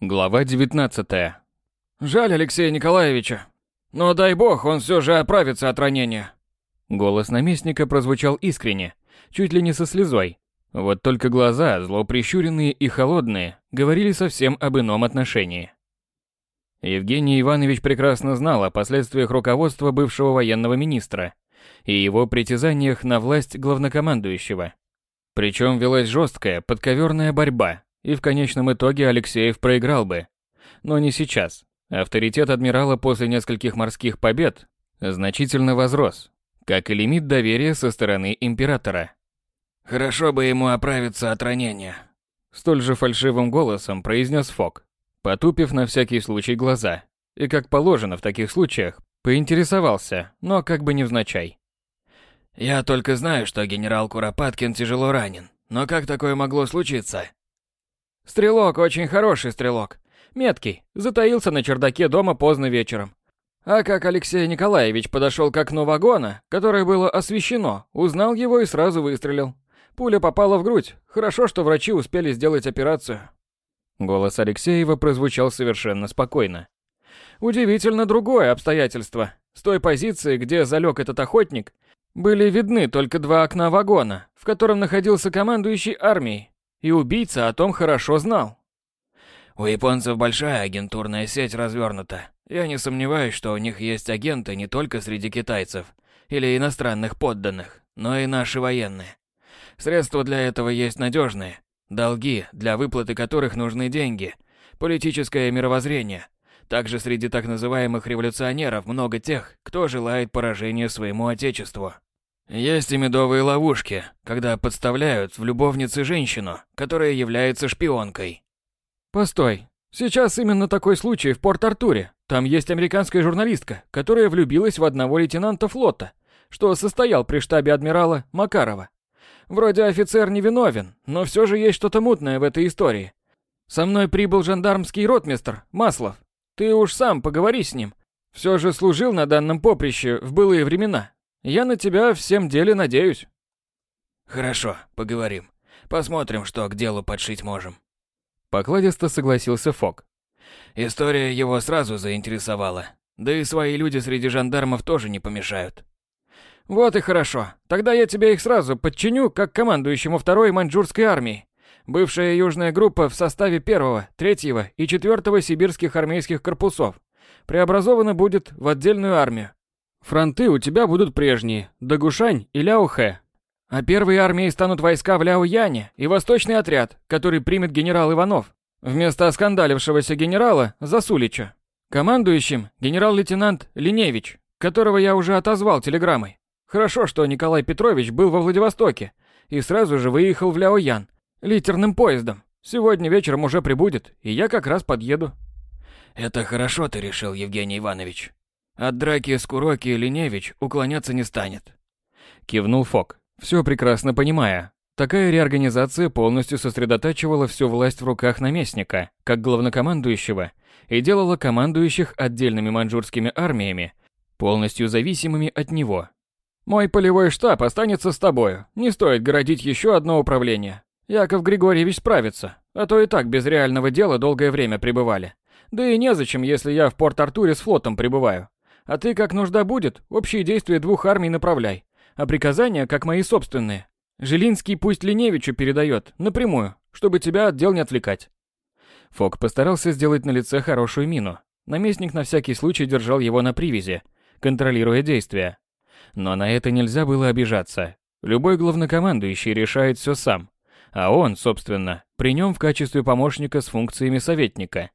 Глава 19. Жаль Алексея Николаевича. Но дай бог, он все же оправится от ранения. Голос наместника прозвучал искренне, чуть ли не со слезой. Вот только глаза, зло прищуренные и холодные, говорили совсем об ином отношении. Евгений Иванович прекрасно знал о последствиях руководства бывшего военного министра и его притязаниях на власть главнокомандующего. Причем велась жесткая, подковерная борьба, и в конечном итоге Алексеев проиграл бы. Но не сейчас. Авторитет адмирала после нескольких морских побед значительно возрос, как и лимит доверия со стороны императора. «Хорошо бы ему оправиться от ранения», — столь же фальшивым голосом произнес Фок, потупив на всякий случай глаза, и, как положено в таких случаях, поинтересовался, но как бы невзначай. «Я только знаю, что генерал Куропаткин тяжело ранен, но как такое могло случиться?» «Стрелок, очень хороший стрелок. Меткий, затаился на чердаке дома поздно вечером. А как Алексей Николаевич подошел к окну вагона, которое было освещено, узнал его и сразу выстрелил. Пуля попала в грудь. Хорошо, что врачи успели сделать операцию. Голос Алексеева прозвучал совершенно спокойно. Удивительно другое обстоятельство. С той позиции, где залег этот охотник, были видны только два окна вагона, в котором находился командующий армией. И убийца о том хорошо знал. У японцев большая агентурная сеть развернута. Я не сомневаюсь, что у них есть агенты не только среди китайцев или иностранных подданных, но и наши военные. Средства для этого есть надежные. Долги, для выплаты которых нужны деньги. Политическое мировоззрение. Также среди так называемых революционеров много тех, кто желает поражения своему отечеству. Есть и медовые ловушки, когда подставляют в любовнице женщину, которая является шпионкой. Постой. Сейчас именно такой случай в Порт-Артуре. Там есть американская журналистка, которая влюбилась в одного лейтенанта флота, что состоял при штабе адмирала Макарова. Вроде офицер невиновен, но все же есть что-то мутное в этой истории. Со мной прибыл жандармский ротмистр Маслов. Ты уж сам поговори с ним. Все же служил на данном поприще в былые времена. Я на тебя всем деле надеюсь. Хорошо, поговорим. Посмотрим, что к делу подшить можем. Покладисто согласился Фок. История его сразу заинтересовала. Да и свои люди среди жандармов тоже не помешают. Вот и хорошо. Тогда я тебя их сразу подчиню как командующему второй маньчжурской армии. Бывшая южная группа в составе первого, третьего и четвертого сибирских армейских корпусов преобразована будет в отдельную армию. Фронты у тебя будут прежние – Дагушань и Ляохэ. А первой армией станут войска в Ляояне и восточный отряд, который примет генерал Иванов, вместо оскандалившегося генерала Засулича. Командующим генерал-лейтенант Линевич, которого я уже отозвал телеграммой. Хорошо, что Николай Петрович был во Владивостоке и сразу же выехал в Ляоян литерным поездом. Сегодня вечером уже прибудет, и я как раз подъеду. Это хорошо ты решил, Евгений Иванович. От драки с Куроки Линевич уклоняться не станет. Кивнул Фок все прекрасно понимая. Такая реорганизация полностью сосредотачивала всю власть в руках наместника, как главнокомандующего, и делала командующих отдельными маньчжурскими армиями полностью зависимыми от него. «Мой полевой штаб останется с тобою. Не стоит городить еще одно управление. Яков Григорьевич справится, а то и так без реального дела долгое время пребывали. Да и незачем, если я в Порт-Артуре с флотом пребываю. А ты, как нужда будет, общие действия двух армий направляй а приказания как мои собственные. Жилинский пусть Леневичу передает, напрямую, чтобы тебя от дел не отвлекать. Фок постарался сделать на лице хорошую мину. Наместник на всякий случай держал его на привязи, контролируя действия. Но на это нельзя было обижаться. Любой главнокомандующий решает все сам. А он, собственно, при нем в качестве помощника с функциями советника.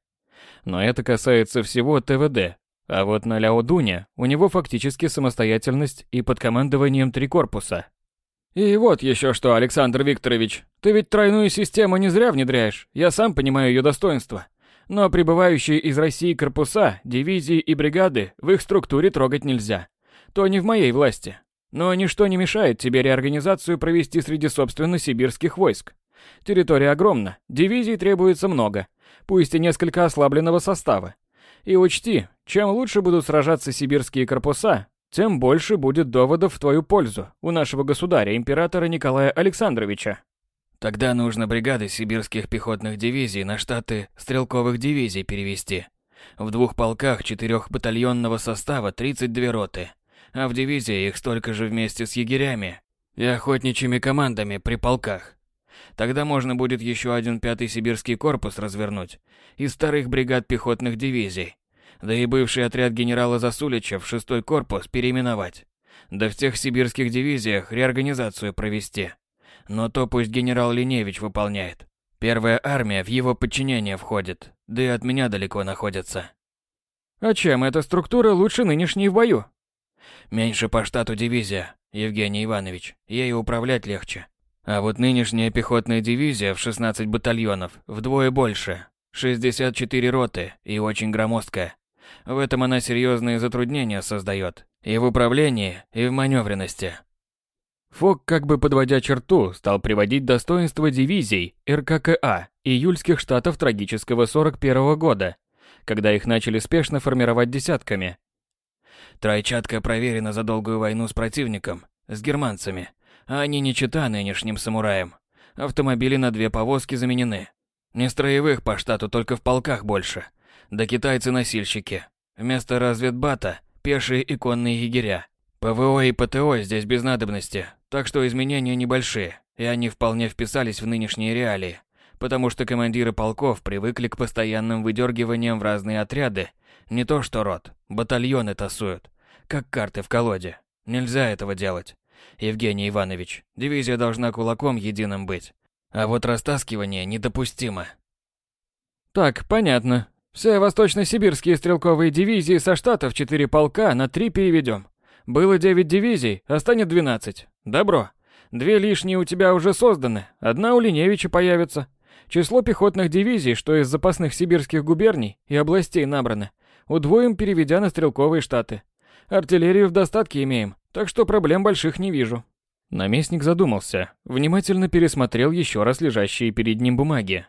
Но это касается всего ТВД, а вот на Ляо Дуне у него фактически самостоятельность и под командованием три корпуса. И вот еще что, Александр Викторович, ты ведь тройную систему не зря внедряешь, я сам понимаю ее достоинство. Но прибывающие из России корпуса, дивизии и бригады в их структуре трогать нельзя. То не в моей власти. Но ничто не мешает тебе реорганизацию провести среди собственно сибирских войск. Территория огромна, дивизий требуется много, пусть и несколько ослабленного состава. И учти, чем лучше будут сражаться сибирские корпуса, тем больше будет доводов в твою пользу у нашего государя, императора Николая Александровича. Тогда нужно бригады сибирских пехотных дивизий на штаты стрелковых дивизий перевести. В двух полках четырехбатальонного состава 32 роты, а в дивизии их столько же вместе с егерями и охотничьими командами при полках. Тогда можно будет еще один пятый сибирский корпус развернуть из старых бригад пехотных дивизий, да и бывший отряд генерала Засулича в шестой корпус переименовать. Да в тех сибирских дивизиях реорганизацию провести. Но то пусть генерал Линевич выполняет. Первая армия в его подчинение входит, да и от меня далеко находится. А чем эта структура лучше нынешней в бою? Меньше по штату дивизия, Евгений Иванович, ей управлять легче. А вот нынешняя пехотная дивизия в 16 батальонов вдвое больше, 64 роты и очень громоздкая. В этом она серьезные затруднения создает. И в управлении, и в маневренности. Фок, как бы подводя черту, стал приводить достоинства дивизий РККА июльских штатов трагического 41 -го года, когда их начали спешно формировать десятками. Тройчатка проверена за долгую войну с противником, с германцами, а они не чита нынешним самураям. Автомобили на две повозки заменены. Не строевых по штату только в полках больше. Да китайцы-носильщики. Вместо разведбата – пешие и конные егеря. ПВО и ПТО здесь без надобности, так что изменения небольшие, и они вполне вписались в нынешние реалии, потому что командиры полков привыкли к постоянным выдергиваниям в разные отряды, не то что рот, батальоны тасуют, как карты в колоде. Нельзя этого делать. Евгений Иванович, дивизия должна кулаком единым быть, а вот растаскивание недопустимо. Так, понятно. Все восточно-сибирские стрелковые дивизии со штатов 4 полка на 3 переведем. Было 9 дивизий, а станет 12. Добро. Две лишние у тебя уже созданы, одна у Линевича появится. Число пехотных дивизий, что из запасных сибирских губерний и областей набрано, удвоим переведя на стрелковые штаты. Артиллерию в достатке имеем, так что проблем больших не вижу. Наместник задумался, внимательно пересмотрел еще раз лежащие перед ним бумаги.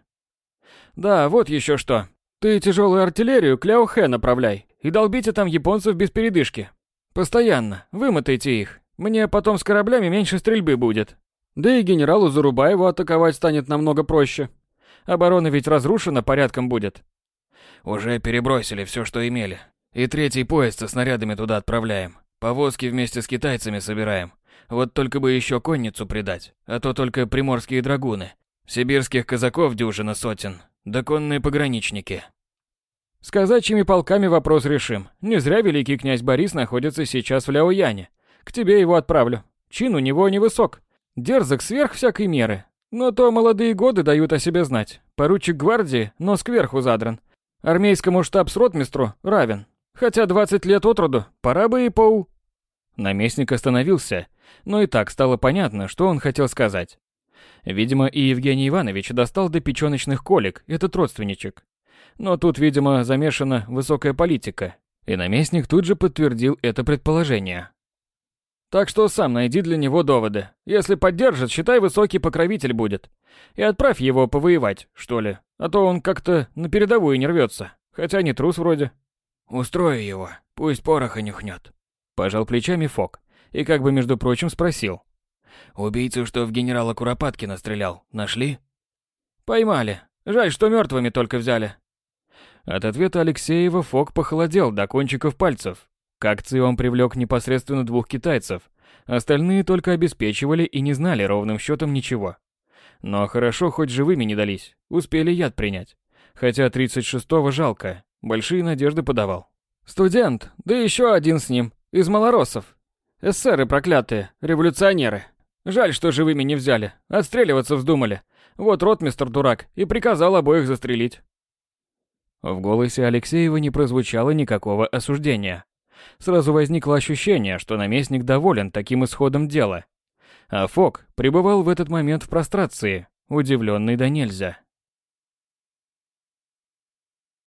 Да, вот еще что. Ты тяжелую артиллерию к Ляохэ направляй и долбите там японцев без передышки. Постоянно, вымотайте их. Мне потом с кораблями меньше стрельбы будет. Да и генералу Зарубаеву атаковать станет намного проще. Оборона ведь разрушена порядком будет. Уже перебросили все, что имели. И третий поезд со снарядами туда отправляем. Повозки вместе с китайцами собираем. Вот только бы еще конницу придать, а то только приморские драгуны. Сибирских казаков дюжина сотен, да конные пограничники. С казачьими полками вопрос решим. Не зря великий князь Борис находится сейчас в Ляояне. К тебе его отправлю. Чин у него невысок. Дерзок сверх всякой меры. Но то молодые годы дают о себе знать. Поручик гвардии, нос кверху задран. Армейскому штабс-ротмистру равен. Хотя 20 лет от роду, пора бы и поу... Наместник остановился, но и так стало понятно, что он хотел сказать. Видимо, и Евгений Иванович достал до печёночных колик этот родственничек. Но тут, видимо, замешана высокая политика, и наместник тут же подтвердил это предположение. Так что сам найди для него доводы. Если поддержит, считай, высокий покровитель будет. И отправь его повоевать, что ли, а то он как-то на передовую не рвется, хотя не трус вроде. Устрою его, пусть пороха нюхнет. Пожал плечами Фок и как бы, между прочим, спросил. Убийцу, что в генерала Куропаткина стрелял, нашли? Поймали. Жаль, что мертвыми только взяли. От ответа Алексеева Фок похолодел до кончиков пальцев. К акции он привлек непосредственно двух китайцев. Остальные только обеспечивали и не знали ровным счетом ничего. Но хорошо, хоть живыми не дались. Успели яд принять. Хотя 36-го жалко. Большие надежды подавал. Студент, да еще один с ним. Из малоросов. Эсеры проклятые, революционеры. Жаль, что живыми не взяли. Отстреливаться вздумали. Вот ротмистр дурак и приказал обоих застрелить. В голосе Алексеева не прозвучало никакого осуждения. Сразу возникло ощущение, что наместник доволен таким исходом дела. А Фок пребывал в этот момент в прострации, удивленный до нельзя.